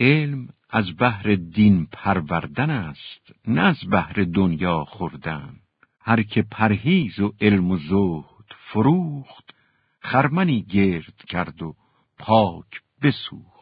علم از بحر دین پروردن است نه از بحر دنیا خوردن. هر که پرهیز و علم و زهد فروخت خرمنی گرد کرد و پاک بسوخت.